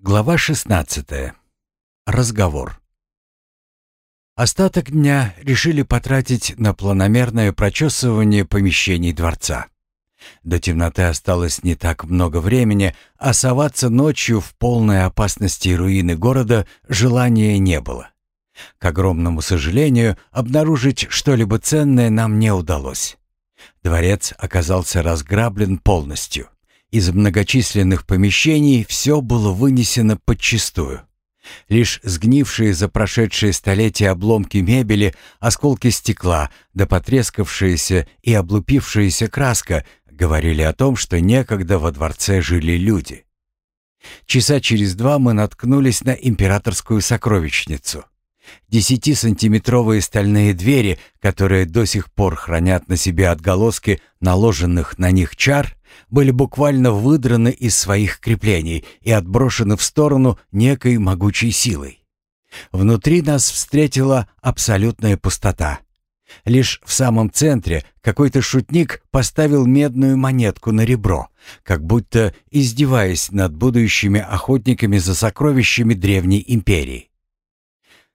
Глава 16. Разговор. Остаток дня решили потратить на планомерное прочесывание помещений дворца. До темноты осталось не так много времени, а соваться ночью в полной опасности руины города желания не было. К огромному сожалению, обнаружить что-либо ценное нам не удалось. Дворец оказался разграблен полностью. Из многочисленных помещений все было вынесено подчистую. Лишь сгнившие за прошедшие столетия обломки мебели, осколки стекла, да потрескавшаяся и облупившаяся краска говорили о том, что некогда во дворце жили люди. Часа через два мы наткнулись на императорскую сокровищницу. Десятисантиметровые стальные двери, которые до сих пор хранят на себе отголоски наложенных на них чар, были буквально выдраны из своих креплений и отброшены в сторону некой могучей силой. Внутри нас встретила абсолютная пустота. Лишь в самом центре какой-то шутник поставил медную монетку на ребро, как будто издеваясь над будущими охотниками за сокровищами древней империи.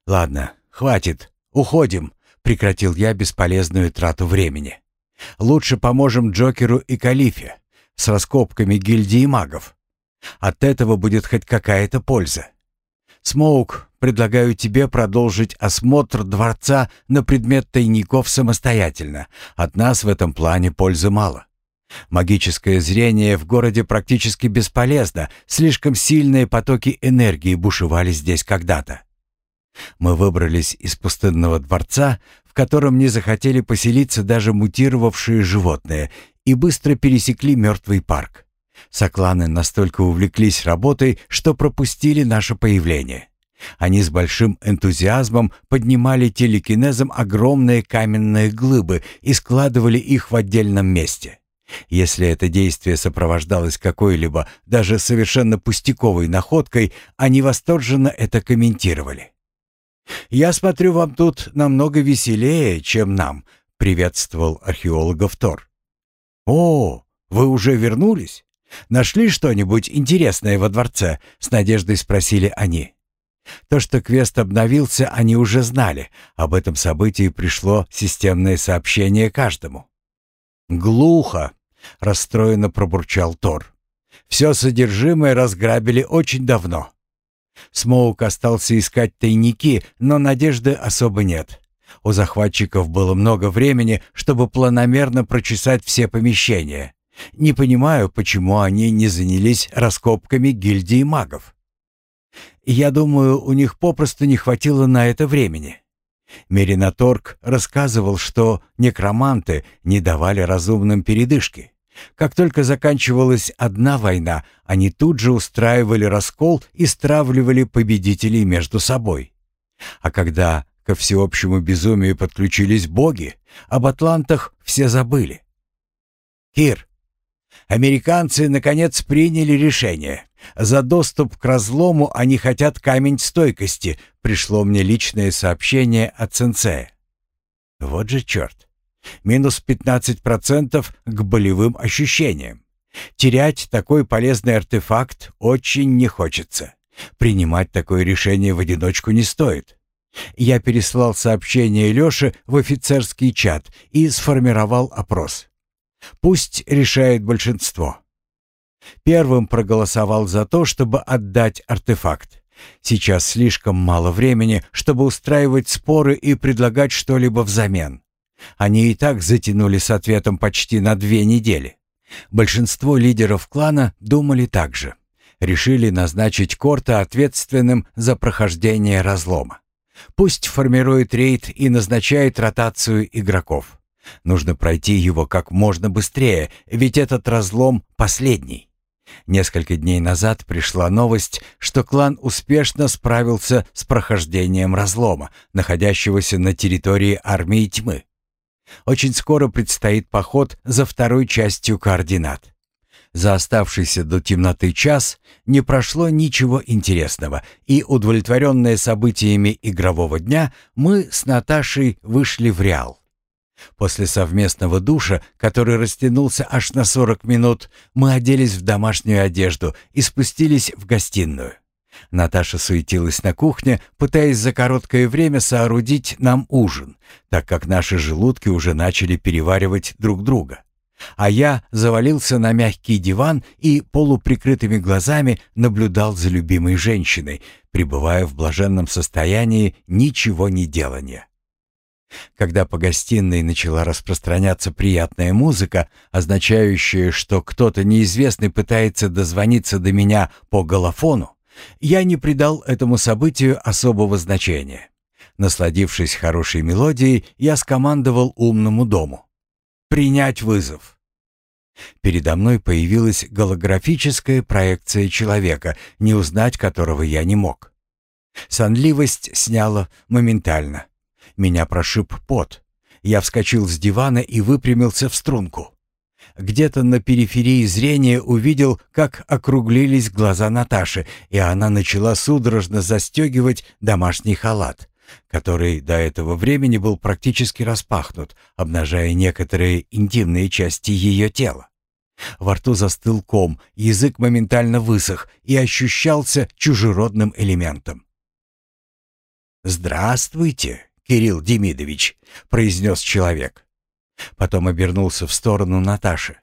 «Ладно, хватит, уходим», — прекратил я бесполезную трату времени. «Лучше поможем Джокеру и Калифе с раскопками гильдии магов. От этого будет хоть какая-то польза. Смоук, предлагаю тебе продолжить осмотр дворца на предмет тайников самостоятельно. От нас в этом плане пользы мало. Магическое зрение в городе практически бесполезно, слишком сильные потоки энергии бушевали здесь когда-то. Мы выбрались из пустынного дворца, в котором не захотели поселиться даже мутировавшие животные, и быстро пересекли мертвый парк. Сокланы настолько увлеклись работой, что пропустили наше появление. Они с большим энтузиазмом поднимали телекинезом огромные каменные глыбы и складывали их в отдельном месте. Если это действие сопровождалось какой-либо, даже совершенно пустяковой находкой, они восторженно это комментировали. «Я смотрю, вам тут намного веселее, чем нам», — приветствовал археологов Тор. «О, вы уже вернулись? Нашли что-нибудь интересное во дворце?» — с надеждой спросили они. То, что квест обновился, они уже знали. Об этом событии пришло системное сообщение каждому. «Глухо!» — расстроенно пробурчал Тор. «Все содержимое разграбили очень давно. Смоук остался искать тайники, но надежды особо нет. У захватчиков было много времени, чтобы планомерно прочесать все помещения. Не понимаю, почему они не занялись раскопками гильдии магов. Я думаю, у них попросту не хватило на это времени. Меринаторг рассказывал, что некроманты не давали разумным передышки. Как только заканчивалась одна война, они тут же устраивали раскол и стравливали победителей между собой. А когда Ко всеобщему безумию подключились боги, об атлантах все забыли. Кир, американцы наконец приняли решение. За доступ к разлому они хотят камень стойкости, пришло мне личное сообщение от сенсея. Вот же черт. Минус 15% к болевым ощущениям. Терять такой полезный артефакт очень не хочется. Принимать такое решение в одиночку не стоит. Я переслал сообщение Лёше в офицерский чат и сформировал опрос. Пусть решает большинство. Первым проголосовал за то, чтобы отдать артефакт. Сейчас слишком мало времени, чтобы устраивать споры и предлагать что-либо взамен. Они и так затянули с ответом почти на две недели. Большинство лидеров клана думали так же. Решили назначить Корта ответственным за прохождение разлома. Пусть формирует рейд и назначает ротацию игроков. Нужно пройти его как можно быстрее, ведь этот разлом последний. Несколько дней назад пришла новость, что клан успешно справился с прохождением разлома, находящегося на территории армии тьмы. Очень скоро предстоит поход за второй частью координат. За оставшийся до темноты час не прошло ничего интересного, и, удовлетворенные событиями игрового дня, мы с Наташей вышли в Реал. После совместного душа, который растянулся аж на 40 минут, мы оделись в домашнюю одежду и спустились в гостиную. Наташа суетилась на кухне, пытаясь за короткое время соорудить нам ужин, так как наши желудки уже начали переваривать друг друга. А я завалился на мягкий диван и полуприкрытыми глазами наблюдал за любимой женщиной, пребывая в блаженном состоянии ничего не делания. Когда по гостиной начала распространяться приятная музыка, означающая, что кто-то неизвестный пытается дозвониться до меня по голофону, я не придал этому событию особого значения. Насладившись хорошей мелодией, я скомандовал умному дому. «Принять вызов». Передо мной появилась голографическая проекция человека, не узнать которого я не мог. Сонливость сняла моментально. Меня прошиб пот. Я вскочил с дивана и выпрямился в струнку. Где-то на периферии зрения увидел, как округлились глаза Наташи, и она начала судорожно застегивать домашний халат, который до этого времени был практически распахнут, обнажая некоторые интимные части ее тела. Во рту застыл ком, язык моментально высох и ощущался чужеродным элементом. «Здравствуйте, Кирилл Демидович», — произнес человек. Потом обернулся в сторону Наташи.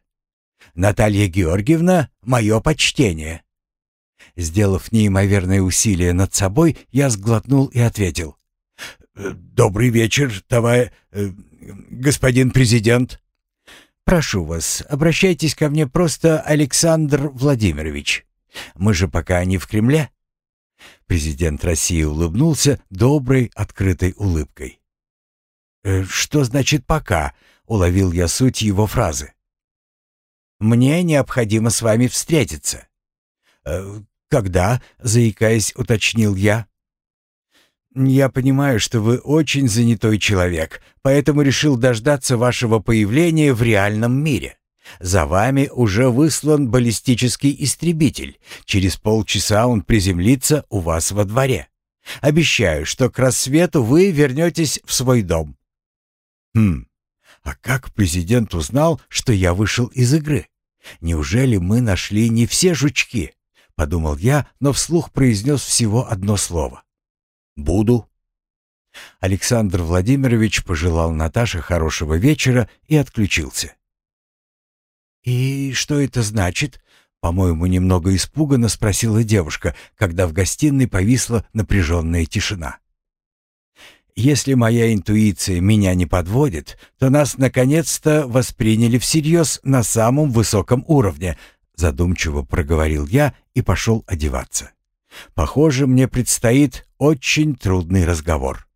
«Наталья Георгиевна, мое почтение». Сделав неимоверное усилие над собой, я сглотнул и ответил. «Добрый вечер, товарищ... Э, господин президент». «Прошу вас, обращайтесь ко мне просто Александр Владимирович. Мы же пока не в Кремле». Президент России улыбнулся доброй, открытой улыбкой. «Э, «Что значит «пока»?» — уловил я суть его фразы. «Мне необходимо с вами встретиться». «Э, «Когда?» — заикаясь, уточнил я. «Я понимаю, что вы очень занятой человек, поэтому решил дождаться вашего появления в реальном мире. За вами уже выслан баллистический истребитель. Через полчаса он приземлится у вас во дворе. Обещаю, что к рассвету вы вернетесь в свой дом». «Хм, а как президент узнал, что я вышел из игры? Неужели мы нашли не все жучки?» Подумал я, но вслух произнес всего одно слово. «Буду». Александр Владимирович пожелал Наташе хорошего вечера и отключился. «И что это значит?» — по-моему, немного испуганно спросила девушка, когда в гостиной повисла напряженная тишина. «Если моя интуиция меня не подводит, то нас наконец-то восприняли всерьез на самом высоком уровне», — задумчиво проговорил я и пошел одеваться. «Похоже, мне предстоит очень трудный разговор».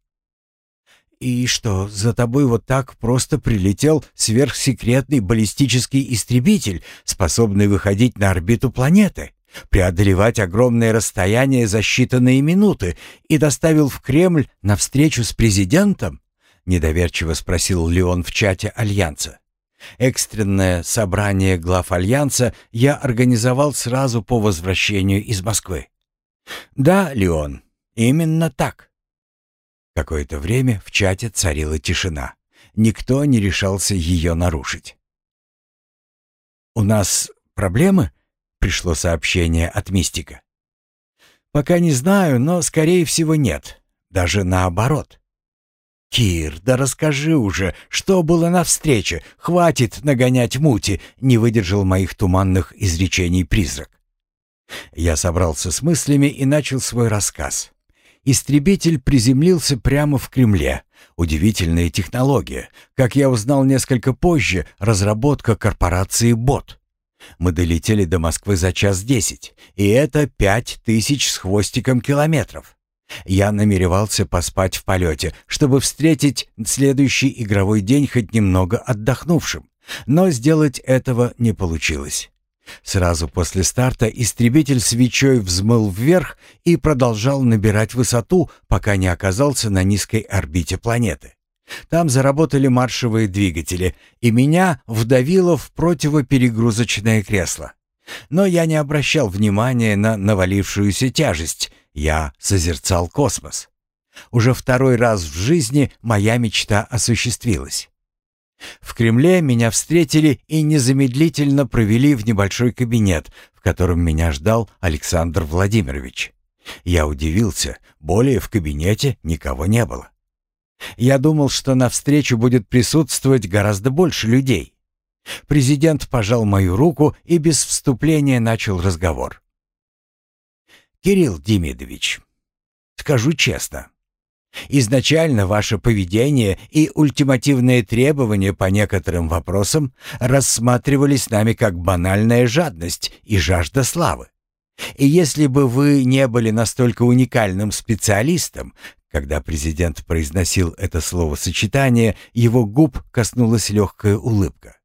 «И что, за тобой вот так просто прилетел сверхсекретный баллистический истребитель, способный выходить на орбиту планеты, преодолевать огромное расстояние за считанные минуты и доставил в Кремль на встречу с президентом?» — недоверчиво спросил Леон в чате Альянса. Экстренное собрание глав Альянса я организовал сразу по возвращению из Москвы. «Да, Леон, именно так». Какое-то время в чате царила тишина. Никто не решался ее нарушить. «У нас проблемы?» — пришло сообщение от Мистика. «Пока не знаю, но, скорее всего, нет. Даже наоборот». «Кир, да расскажи уже, что было на встрече? Хватит нагонять мути!» — не выдержал моих туманных изречений призрак. Я собрался с мыслями и начал свой рассказ. Истребитель приземлился прямо в Кремле. Удивительная технология. Как я узнал несколько позже, разработка корпорации «Бот». Мы долетели до Москвы за час десять, и это пять тысяч с хвостиком километров. Я намеревался поспать в полете, чтобы встретить следующий игровой день хоть немного отдохнувшим, но сделать этого не получилось. Сразу после старта истребитель свечой взмыл вверх и продолжал набирать высоту, пока не оказался на низкой орбите планеты. Там заработали маршевые двигатели, и меня вдавило в противоперегрузочное кресло. Но я не обращал внимания на навалившуюся тяжесть, я созерцал космос. Уже второй раз в жизни моя мечта осуществилась. В Кремле меня встретили и незамедлительно провели в небольшой кабинет, в котором меня ждал Александр Владимирович. Я удивился, более в кабинете никого не было. Я думал, что на встречу будет присутствовать гораздо больше людей. Президент пожал мою руку и без вступления начал разговор. «Кирилл Демидович, скажу честно, изначально ваше поведение и ультимативные требования по некоторым вопросам рассматривались нами как банальная жадность и жажда славы. И если бы вы не были настолько уникальным специалистом, когда президент произносил это словосочетание, его губ коснулась легкая улыбка,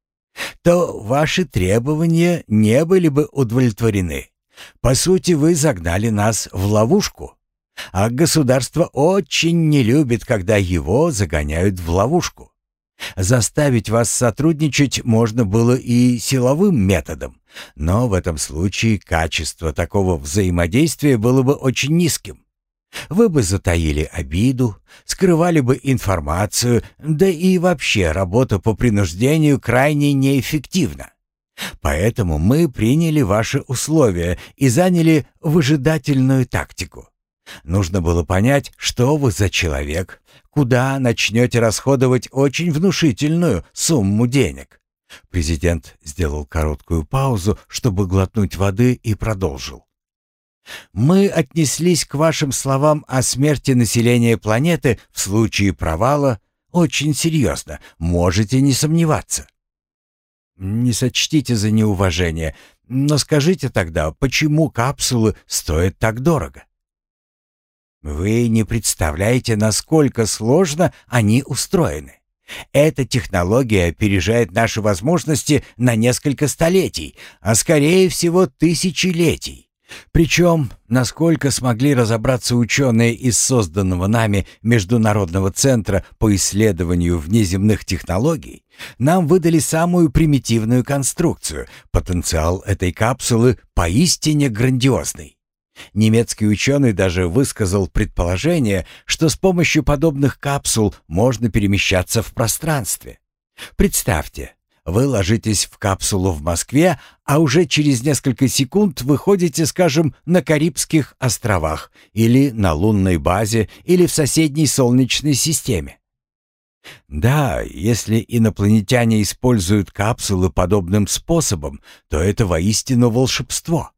то ваши требования не были бы удовлетворены. По сути, вы загнали нас в ловушку. А государство очень не любит, когда его загоняют в ловушку. Заставить вас сотрудничать можно было и силовым методом, но в этом случае качество такого взаимодействия было бы очень низким. Вы бы затаили обиду, скрывали бы информацию, да и вообще работа по принуждению крайне неэффективна. Поэтому мы приняли ваши условия и заняли выжидательную тактику. Нужно было понять, что вы за человек, куда начнете расходовать очень внушительную сумму денег. Президент сделал короткую паузу, чтобы глотнуть воды и продолжил. Мы отнеслись к вашим словам о смерти населения планеты в случае провала очень серьезно, можете не сомневаться. Не сочтите за неуважение, но скажите тогда, почему капсулы стоят так дорого? Вы не представляете, насколько сложно они устроены. Эта технология опережает наши возможности на несколько столетий, а скорее всего тысячелетий. Причем, насколько смогли разобраться ученые из созданного нами Международного центра по исследованию внеземных технологий, нам выдали самую примитивную конструкцию. Потенциал этой капсулы поистине грандиозный. Немецкий ученый даже высказал предположение, что с помощью подобных капсул можно перемещаться в пространстве. Представьте, вы ложитесь в капсулу в Москве, а уже через несколько секунд выходите, скажем, на Карибских островах или на лунной базе или в соседней Солнечной системе. Да, если инопланетяне используют капсулы подобным способом, то это воистину волшебство.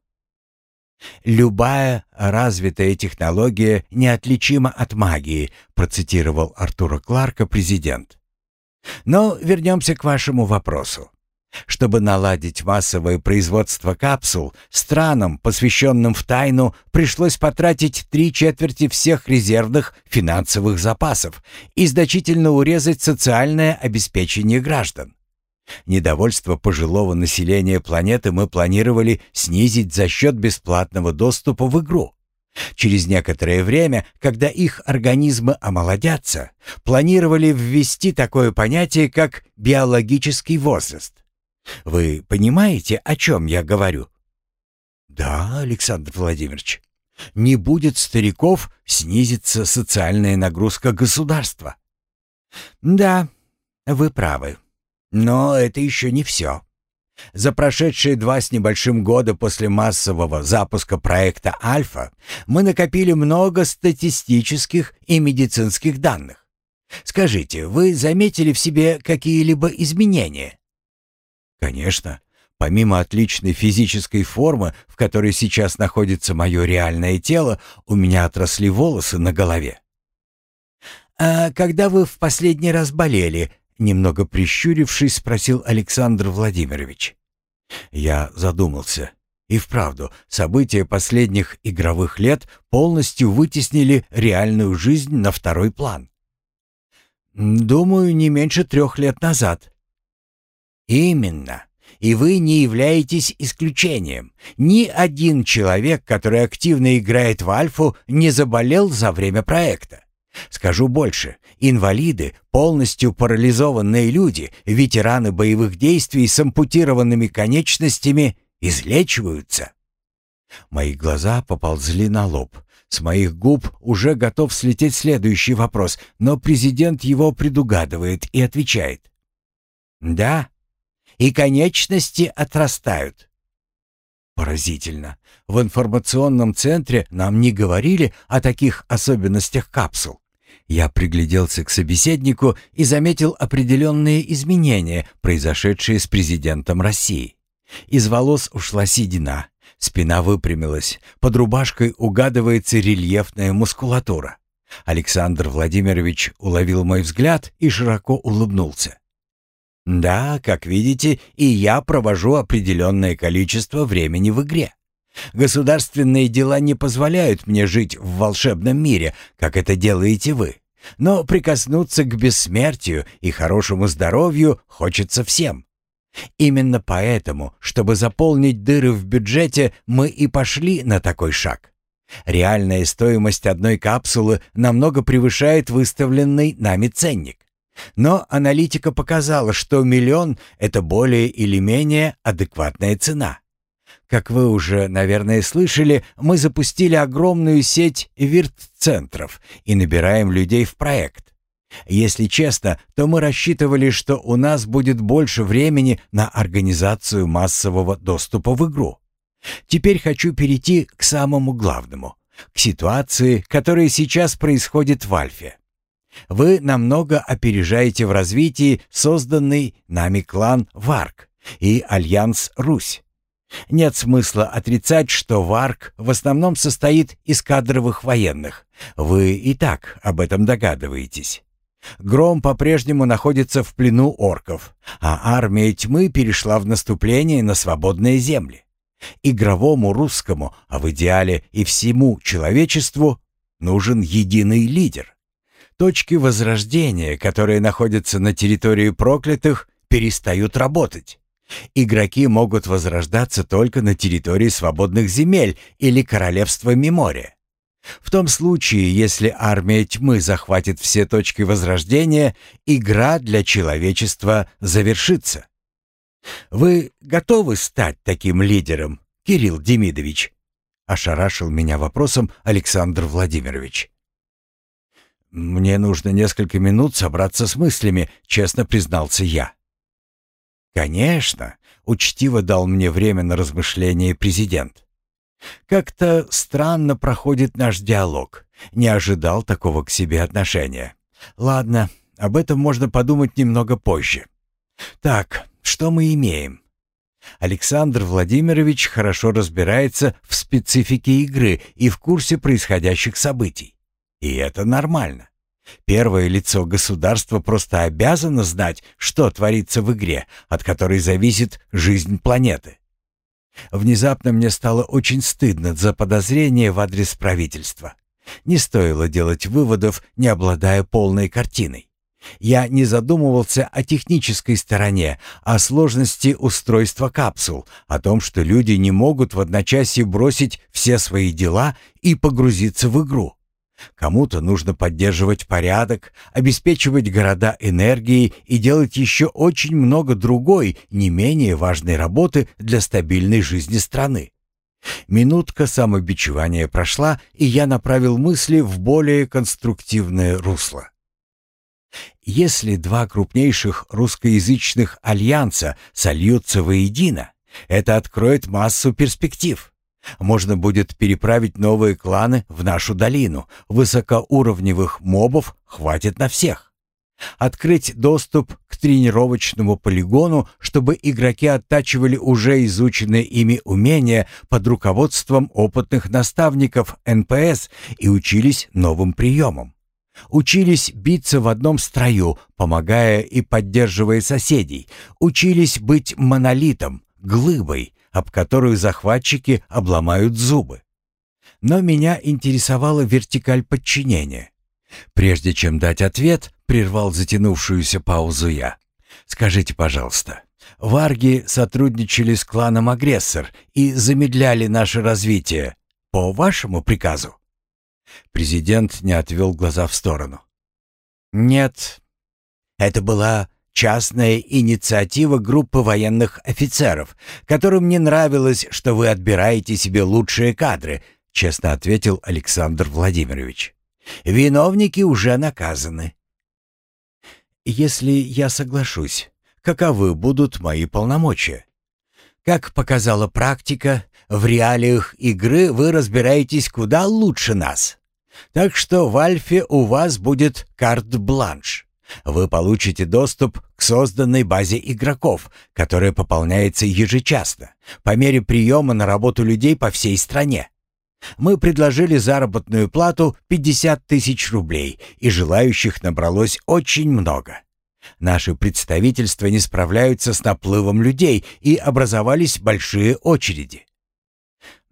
«Любая развитая технология неотличима от магии», процитировал Артура Кларка президент. Но вернемся к вашему вопросу. Чтобы наладить массовое производство капсул, странам, посвященным в тайну, пришлось потратить три четверти всех резервных финансовых запасов и значительно урезать социальное обеспечение граждан. Недовольство пожилого населения планеты мы планировали снизить за счет бесплатного доступа в игру. Через некоторое время, когда их организмы омолодятся, планировали ввести такое понятие, как биологический возраст. Вы понимаете, о чем я говорю? Да, Александр Владимирович. Не будет стариков, снизится социальная нагрузка государства. Да, вы правы. Но это еще не все. За прошедшие два с небольшим года после массового запуска проекта «Альфа» мы накопили много статистических и медицинских данных. Скажите, вы заметили в себе какие-либо изменения? Конечно. Помимо отличной физической формы, в которой сейчас находится мое реальное тело, у меня отросли волосы на голове. «А когда вы в последний раз болели, Немного прищурившись, спросил Александр Владимирович. Я задумался. И вправду, события последних игровых лет полностью вытеснили реальную жизнь на второй план. Думаю, не меньше трех лет назад. Именно. И вы не являетесь исключением. Ни один человек, который активно играет в Альфу, не заболел за время проекта. Скажу больше, инвалиды, полностью парализованные люди, ветераны боевых действий с ампутированными конечностями излечиваются. Мои глаза поползли на лоб. С моих губ уже готов слететь следующий вопрос, но президент его предугадывает и отвечает. «Да, и конечности отрастают. Поразительно. В информационном центре нам не говорили о таких особенностях капсул. Я пригляделся к собеседнику и заметил определенные изменения, произошедшие с президентом России. Из волос ушла седина, спина выпрямилась, под рубашкой угадывается рельефная мускулатура. Александр Владимирович уловил мой взгляд и широко улыбнулся. «Да, как видите, и я провожу определенное количество времени в игре. Государственные дела не позволяют мне жить в волшебном мире, как это делаете вы. Но прикоснуться к бессмертию и хорошему здоровью хочется всем. Именно поэтому, чтобы заполнить дыры в бюджете, мы и пошли на такой шаг. Реальная стоимость одной капсулы намного превышает выставленный нами ценник. Но аналитика показала, что миллион – это более или менее адекватная цена. Как вы уже, наверное, слышали, мы запустили огромную сеть вирт-центров и набираем людей в проект. Если честно, то мы рассчитывали, что у нас будет больше времени на организацию массового доступа в игру. Теперь хочу перейти к самому главному, к ситуации, которая сейчас происходит в Альфе. Вы намного опережаете в развитии созданный нами клан Варк и Альянс Русь. Нет смысла отрицать, что Варк в основном состоит из кадровых военных. Вы и так об этом догадываетесь. Гром по-прежнему находится в плену орков, а армия тьмы перешла в наступление на свободные земли. Игровому русскому, а в идеале и всему человечеству, нужен единый лидер. Точки возрождения, которые находятся на территории проклятых, перестают работать. Игроки могут возрождаться только на территории свободных земель или королевства Мемория. В том случае, если армия тьмы захватит все точки возрождения, игра для человечества завершится. Вы готовы стать таким лидером, Кирилл Демидович? Ошарашил меня вопросом Александр Владимирович. Мне нужно несколько минут собраться с мыслями, честно признался я. «Конечно», — учтиво дал мне время на размышление президент. «Как-то странно проходит наш диалог. Не ожидал такого к себе отношения. Ладно, об этом можно подумать немного позже. Так, что мы имеем?» Александр Владимирович хорошо разбирается в специфике игры и в курсе происходящих событий. И это нормально. Первое лицо государства просто обязано знать, что творится в игре, от которой зависит жизнь планеты. Внезапно мне стало очень стыдно за подозрение в адрес правительства. Не стоило делать выводов, не обладая полной картиной. Я не задумывался о технической стороне, о сложности устройства капсул, о том, что люди не могут в одночасье бросить все свои дела и погрузиться в игру. Кому-то нужно поддерживать порядок, обеспечивать города энергией и делать еще очень много другой, не менее важной работы для стабильной жизни страны. Минутка самобичевания прошла, и я направил мысли в более конструктивное русло. Если два крупнейших русскоязычных альянса сольются воедино, это откроет массу перспектив. Можно будет переправить новые кланы в нашу долину. Высокоуровневых мобов хватит на всех. Открыть доступ к тренировочному полигону, чтобы игроки оттачивали уже изученные ими умения под руководством опытных наставников NPC и учились новым приемам. Учились биться в одном строю, помогая и поддерживая соседей. Учились быть монолитом, глыбой, об которую захватчики обломают зубы. Но меня интересовала вертикаль подчинения. Прежде чем дать ответ, прервал затянувшуюся паузу я. «Скажите, пожалуйста, варги сотрудничали с кланом «Агрессор» и замедляли наше развитие по вашему приказу?» Президент не отвел глаза в сторону. «Нет, это была Частная инициатива группы военных офицеров, которым не нравилось, что вы отбираете себе лучшие кадры, честно ответил Александр Владимирович. Виновники уже наказаны. Если я соглашусь, каковы будут мои полномочия? Как показала практика, В реалиях игры вы разбираетесь куда лучше нас. Так что в Альфе у вас будет карт-бланш. Вы получите доступ к созданной базе игроков, которая пополняется ежечасно, по мере приема на работу людей по всей стране. Мы предложили заработную плату 50 тысяч рублей, и желающих набралось очень много. Наши представительства не справляются с наплывом людей, и образовались большие очереди.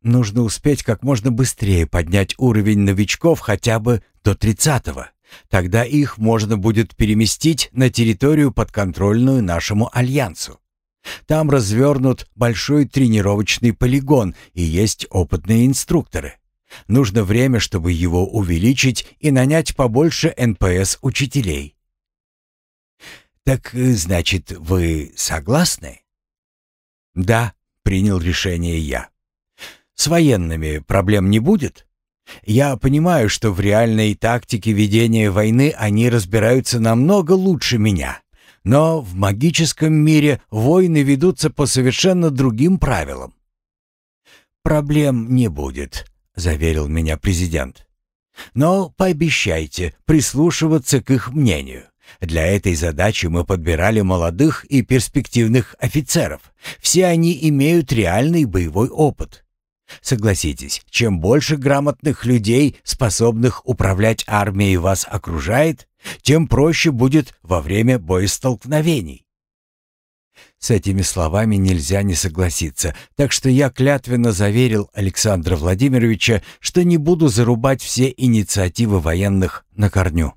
Нужно успеть как можно быстрее поднять уровень новичков хотя бы до 30-го. Тогда их можно будет переместить на территорию подконтрольную нашему альянсу. Там развернут большой тренировочный полигон и есть опытные инструкторы. Нужно время, чтобы его увеличить и нанять побольше НПС-учителей. «Так, э, значит, вы согласны?» «Да», — принял решение я. «С военными проблем не будет?» Я понимаю, что в реальной тактике ведения войны они разбираются намного лучше меня. Но в магическом мире войны ведутся по совершенно другим правилам. «Проблем не будет», — заверил меня президент. «Но пообещайте прислушиваться к их мнению. Для этой задачи мы подбирали молодых и перспективных офицеров. Все они имеют реальный боевой опыт. Согласитесь, чем больше грамотных людей, способных управлять армией вас окружает, тем проще будет во время боестолкновений. С этими словами нельзя не согласиться, так что я клятвенно заверил Александра Владимировича, что не буду зарубать все инициативы военных на корню.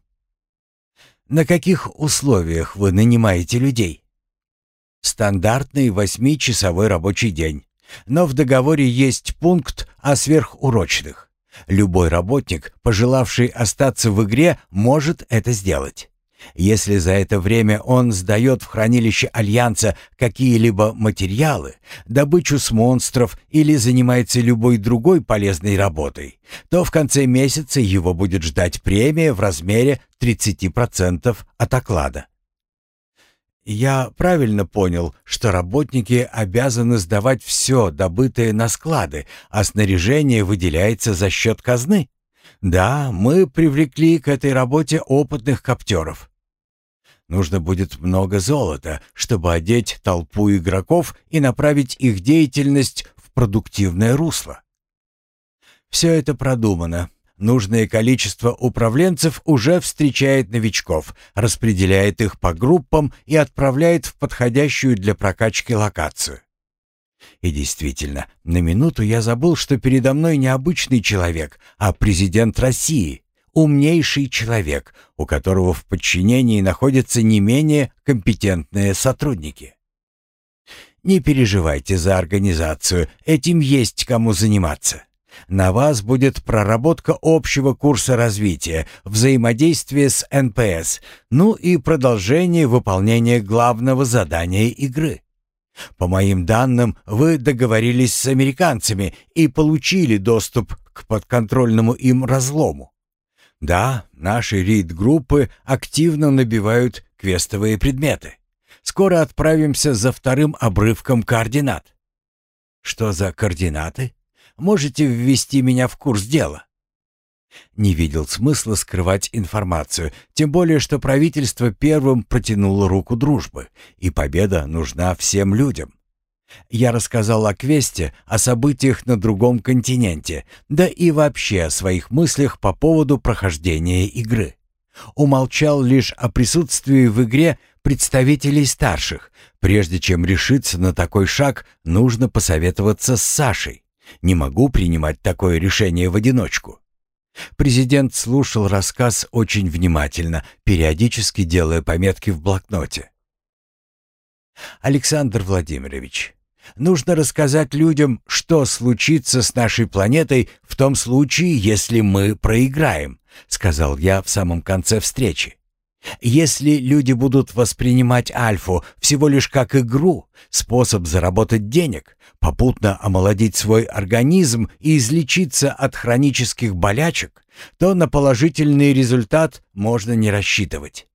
На каких условиях вы нанимаете людей? Стандартный восьмичасовой рабочий день. Но в договоре есть пункт о сверхурочных. Любой работник, пожелавший остаться в игре, может это сделать. Если за это время он сдает в хранилище Альянса какие-либо материалы, добычу с монстров или занимается любой другой полезной работой, то в конце месяца его будет ждать премия в размере 30% от оклада. Я правильно понял, что работники обязаны сдавать все, добытое на склады, а снаряжение выделяется за счет казны? Да, мы привлекли к этой работе опытных коптеров. Нужно будет много золота, чтобы одеть толпу игроков и направить их деятельность в продуктивное русло. Все это продумано, Нужное количество управленцев уже встречает новичков, распределяет их по группам и отправляет в подходящую для прокачки локацию. И действительно, на минуту я забыл, что передо мной не обычный человек, а президент России, умнейший человек, у которого в подчинении находятся не менее компетентные сотрудники. Не переживайте за организацию, этим есть кому заниматься. На вас будет проработка общего курса развития, взаимодействие с NPC, ну и продолжение выполнения главного задания игры. По моим данным, вы договорились с американцами и получили доступ к подконтрольному им разлому. Да, наши рейд-группы активно набивают квестовые предметы. Скоро отправимся за вторым обрывком координат. Что за координаты? Можете ввести меня в курс дела?» Не видел смысла скрывать информацию, тем более что правительство первым протянуло руку дружбы, и победа нужна всем людям. Я рассказал о квесте, о событиях на другом континенте, да и вообще о своих мыслях по поводу прохождения игры. Умолчал лишь о присутствии в игре представителей старших. Прежде чем решиться на такой шаг, нужно посоветоваться с Сашей. Не могу принимать такое решение в одиночку. Президент слушал рассказ очень внимательно, периодически делая пометки в блокноте. Александр Владимирович, нужно рассказать людям, что случится с нашей планетой в том случае, если мы проиграем, сказал я в самом конце встречи. Если люди будут воспринимать альфу всего лишь как игру, способ заработать денег, попутно омолодить свой организм и излечиться от хронических болячек, то на положительный результат можно не рассчитывать.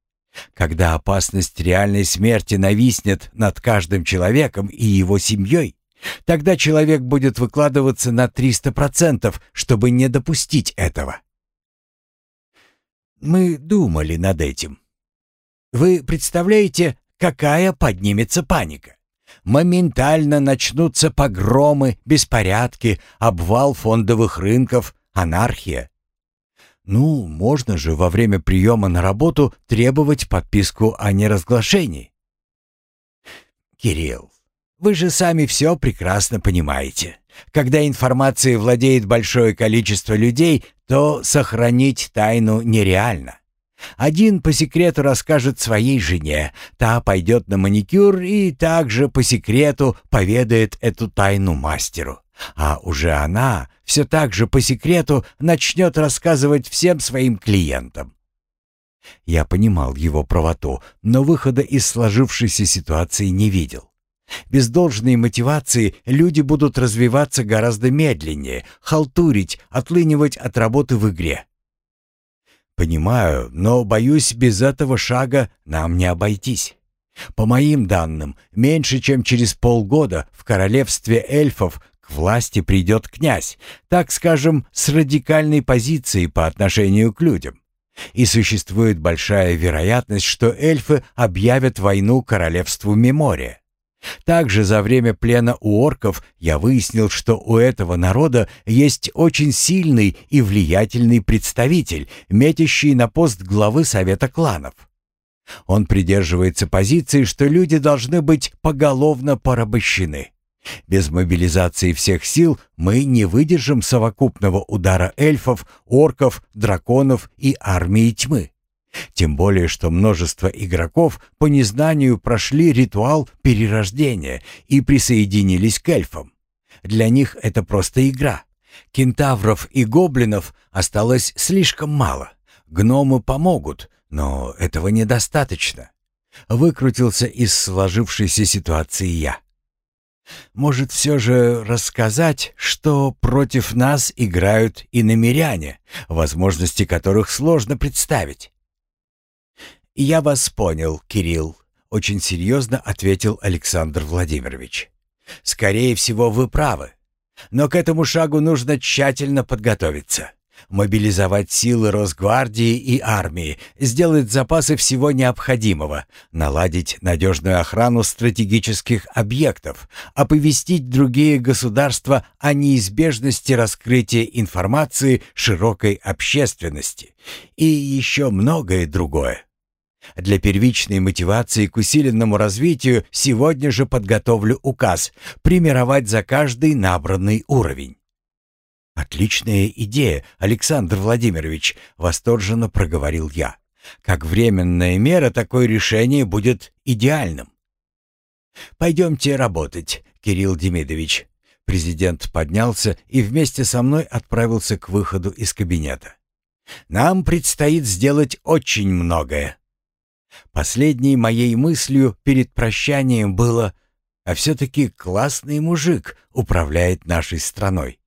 Когда опасность реальной смерти нависнет над каждым человеком и его семьей, Тогда человек будет выкладываться на 300%, чтобы не допустить этого. Мы думали над этим. Вы представляете, какая поднимется паника? Моментально начнутся погромы, беспорядки, обвал фондовых рынков, анархия. Ну, можно же во время приема на работу требовать подписку о неразглашении. Кирилл, вы же сами все прекрасно понимаете. Когда информацией владеет большое количество людей, то сохранить тайну нереально. Один по секрету расскажет своей жене, та пойдет на маникюр и также по секрету поведает эту тайну мастеру. А уже она все так же по секрету начнет рассказывать всем своим клиентам. Я понимал его правоту, но выхода из сложившейся ситуации не видел. Без должной мотивации люди будут развиваться гораздо медленнее, халтурить, отлынивать от работы в игре. Понимаю, но боюсь, без этого шага нам не обойтись. По моим данным, меньше чем через полгода в королевстве эльфов к власти придет князь, так скажем, с радикальной позицией по отношению к людям. И существует большая вероятность, что эльфы объявят войну королевству Мемория. Также за время плена у орков я выяснил, что у этого народа есть очень сильный и влиятельный представитель, метящий на пост главы Совета кланов. Он придерживается позиции, что люди должны быть поголовно порабощены. Без мобилизации всех сил мы не выдержим совокупного удара эльфов, орков, драконов и армии тьмы. Тем более, что множество игроков по незнанию прошли ритуал перерождения и присоединились к эльфам. Для них это просто игра. Кентавров и гоблинов осталось слишком мало. Гномы помогут, но этого недостаточно. Выкрутился из сложившейся ситуации я. Может, все же рассказать, что против нас играют и намеряне, возможности которых сложно представить? «Я вас понял, Кирилл», — очень серьезно ответил Александр Владимирович. «Скорее всего, вы правы. Но к этому шагу нужно тщательно подготовиться. Мобилизовать силы Росгвардии и армии, сделать запасы всего необходимого, наладить надежную охрану стратегических объектов, оповестить другие государства о неизбежности раскрытия информации широкой общественности и еще многое другое. Для первичной мотивации к усиленному развитию сегодня же подготовлю указ примировать за каждый набранный уровень. «Отличная идея, Александр Владимирович», — восторженно проговорил я. «Как временная мера такое решение будет идеальным». «Пойдемте работать, Кирилл Демидович». Президент поднялся и вместе со мной отправился к выходу из кабинета. «Нам предстоит сделать очень многое». Последней моей мыслью перед прощанием было «А все-таки классный мужик управляет нашей страной».